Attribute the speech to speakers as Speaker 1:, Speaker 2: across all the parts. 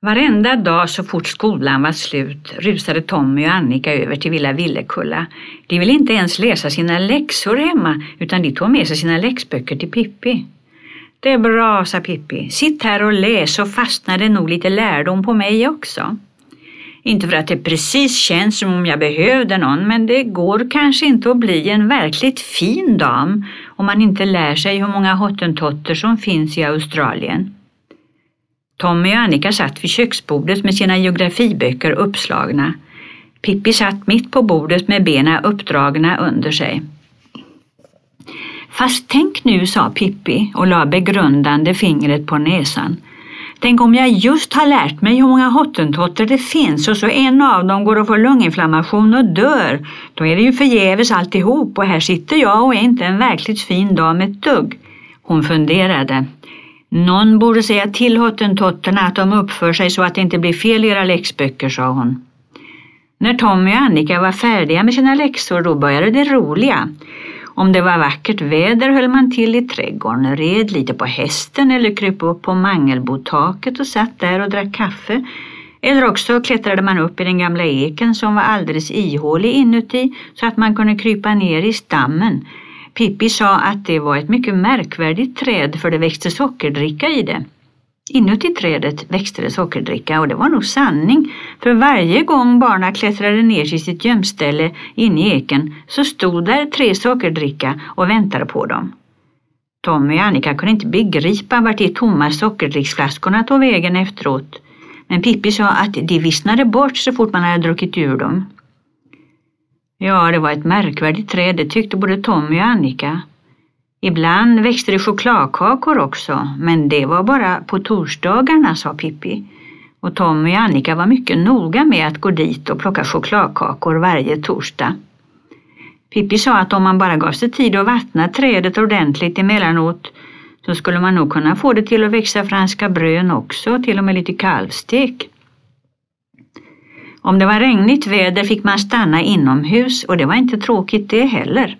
Speaker 1: Varenda dag så fort skolan var slut rusade Tommy och Annika över till Villa Villekulla. De ville inte ens läsa sina läxor hemma utan de tog med sig sina läxböcker till Pippi. Det är bra, sa Pippi. Sitt här och läs så fastnar det nog lite lärdom på mig också. Inte för att det precis känns som om jag behövde någon, men det går kanske inte att bli en verkligt fin dam om man inte lär sig hur många hottentotter som finns i Australien. Tommy och Annika satt vid köksbordet med sina geografiböcker uppslagna. Pippi satt mitt på bordet med benen uppdragna under sig. Fast tänk nu, sa Pippi och la begrundande fingret på näsan. Tänk om jag just har lärt mig hur många hottentotter det finns och så en av dem går och får lunginflammation och dör. Då är det ju förgäves alltihop och här sitter jag och är inte en verkligt fin dam ett dugg. Hon funderade. Någon borde säga till hottentotterna att de uppför sig så att det inte blir fel i era läxböcker, sa hon. När Tommy och Annika var färdiga med sina läxor då började det roliga. Om det var vackert väder höll man till i trädgården, red lite på hästen eller kryp upp på mangelbotaket och satt där och drack kaffe. Eller också klättrade man upp i den gamla eken som var alldeles ihålig inuti så att man kunde krypa ner i stammen Pippi sa att det var ett mycket märkvärdigt träd för det växte sockerdricka i det. Inuti trädet växte det sockerdricka och det var nog sanning, för varje gång barna klättrade ner till sitt gömställe inne i eken så stod där tre sockerdricka och väntade på dem. Tommy och Annika kunde inte begripa vart de tomma sockerdricksflaskorna tog vägen efteråt, men Pippi sa att de vissnade bort så fort man hade druckit ur dem. Ja, det var ett märkvärdigt träd, det tyckte både Tommy och Annika. Ibland växte det chokladkakor också, men det var bara på torsdagarna, sa Pippi. Och Tommy och Annika var mycket noga med att gå dit och plocka chokladkakor varje torsdag. Pippi sa att om man bara gav sig tid att vattna trädet ordentligt emellanåt så skulle man nog kunna få det till att växa franska brön också, till och med lite kalvstek. Om det var regnigt väder fick man stanna inomhus och det var inte tråkigt det heller.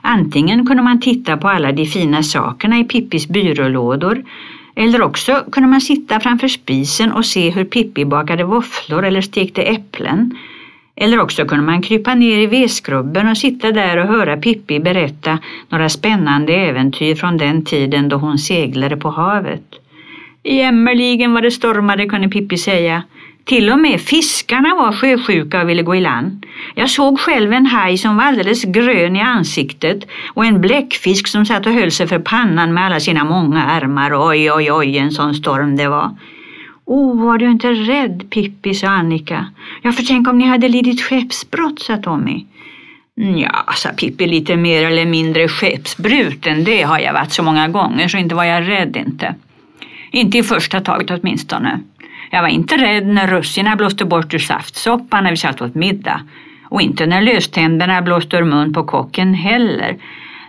Speaker 1: Antingen kunde man titta på alla de fina sakerna i Pippis byrålådor eller också kunde man sitta framför spisen och se hur Pippi bakade våfflor eller stekte äpplen. Eller också kunde man krypa ner i vedskrubben och sitta där och höra Pippi berätta några spännande äventyr från den tiden då hon seglade på havet. Jämmerligen vad det stormade kunde Pippi säga. Till och med fiskarna var sjösjuka och ville gå i land. Jag såg själv en haj som var alldeles grön i ansiktet och en bläckfisk som satt och höll sig för pannan med alla sina många armar. Oj, oj, oj, en sån storm det var. Oh, var du inte rädd, Pippi, sa Annika. Ja, för tänk om ni hade lidit skeppsbrott, sa Tommy. Mm, ja, sa Pippi lite mer eller mindre skeppsbruten. Det har jag varit så många gånger så inte var jag rädd inte. Inte i första taget åtminstone. Jag var inte rädd när russinen blåste bort ur saftsoppan när vi satt åt middag. Och inte när löständerna blåste ur mun på kocken heller.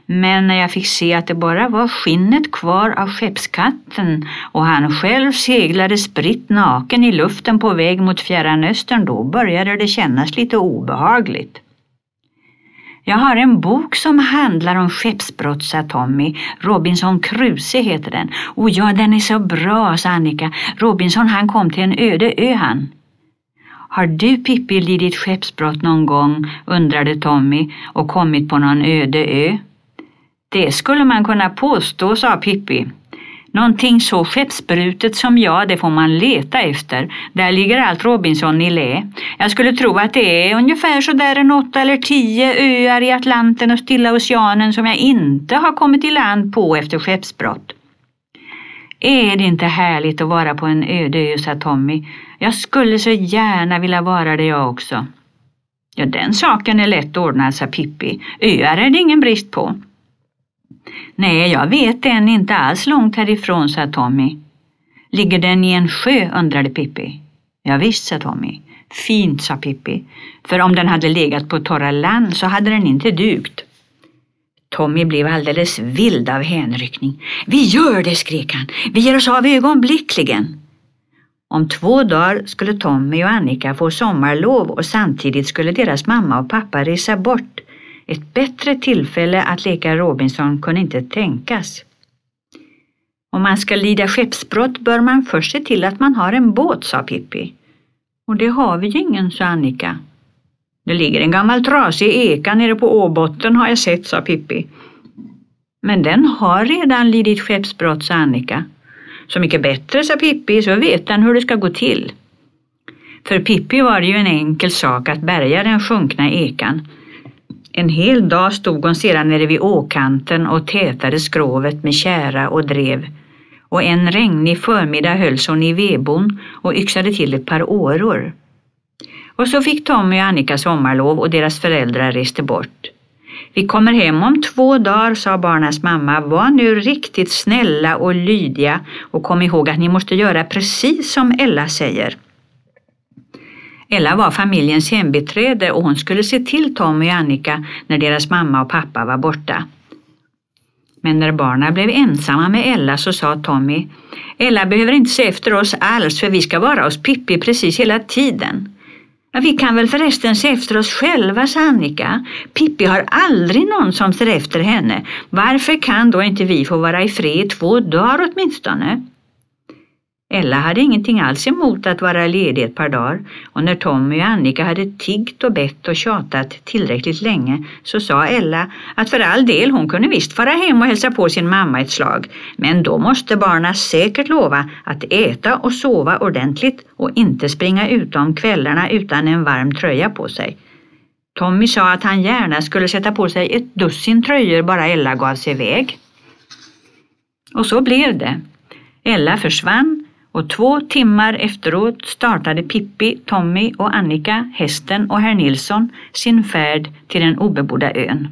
Speaker 1: Men när jag fick se att det bara var skinnet kvar av skeppskatten och han själv seglade spritt naken i luften på väg mot Fjärran Östern, då började det kännas lite obehagligt. Jag har en bok som handlar om skeppsbrott, sa Tommy. Robinson Crusoe heter den. Och ja, den är så bra, sa Annika. Robinson han kom till en öde ö han. Har du Pippi lidit skeppsbrott någon gång, undrade Tommy och kommit på någon öde ö? Det skulle man kunna påstå, sa Pippi. Någonting så skeppsbrutet som jag, det får man leta efter. Där ligger allt Robinson i lä. Jag skulle tro att det är ungefär så där en åtta eller tio öar i Atlanten och Stilla oceanen som jag inte har kommit i land på efter skeppsbrott. Är det inte härligt att vara på en öde ö, sa Tommy. Jag skulle så gärna vilja vara det jag också. Ja, den saken är lätt ordnad, sa Pippi. Öar är det ingen brist på. Nej, jag vet än inte alls långt härifrån, sa Tommy. Ligger den i en sjö, undrade Pippi. Ja, visst, sa Tommy. Fint, sa Pippi. För om den hade legat på torra land så hade den inte dugt. Tommy blev alldeles vild av hänryckning. Vi gör det, skrek han. Vi ger oss av ögonblickligen. Om två dagar skulle Tommy och Annika få sommarlov och samtidigt skulle deras mamma och pappa resa bort ett bättre tillfälle att leka Robinson kunde inte tänkas. Om man ska lida skeppsbrott bör man först se till att man har en båt, sa Pippi. Och det har vi ju ingen, sa Annika. Det ligger en gammal trasig eka nere på åbotten har jag sett, sa Pippi. Men den har redan lidit skeppsbrott, sa Annika. Så mycket bättre, sa Pippi, så vet den hur det ska gå till. För Pippi var det ju en enkel sak att bärga den sjunkna ekan. En hel dag stod hon sedan nere vid åkanten och tätade skrovet med kära och drev. Och en regnig förmiddag hölls hon i vedbon och yxade till ett par åror. Och så fick Tommy och Annika sommarlov och deras föräldrar reste bort. Vi kommer hem om två dagar, sa barnas mamma. Var nu riktigt snälla och lydiga och kom ihåg att ni måste göra precis som Ella säger. Ella var familjens hembiträde och hon skulle se till Tommy och Annika när deras mamma och pappa var borta. Men när barnen blev ensamma med Ella så sa Tommy Ella behöver inte se efter oss alls för vi ska vara hos Pippi precis hela tiden. Ja, vi kan väl förresten se efter oss själva, sa Annika. Pippi har aldrig någon som ser efter henne. Varför kan då inte vi få vara i fred två dagar åtminstone? Ella hade ingenting alls emot att vara ledig ett par dagar och när Tommy och Annika hade tiggt och bett och tjatat tillräckligt länge så sa Ella att för all del hon kunde visst fara hem och hälsa på sin mamma ett slag men då måste barna säkert lova att äta och sova ordentligt och inte springa ut om kvällarna utan en varm tröja på sig. Tommy sa att han gärna skulle sätta på sig ett dussin tröjor bara Ella gav sig iväg. Och så blev det. Ella försvann och två timmar efteråt startade Pippi, Tommy och Annika, hästen och herr Nilsson sin färd till den obebodda ön.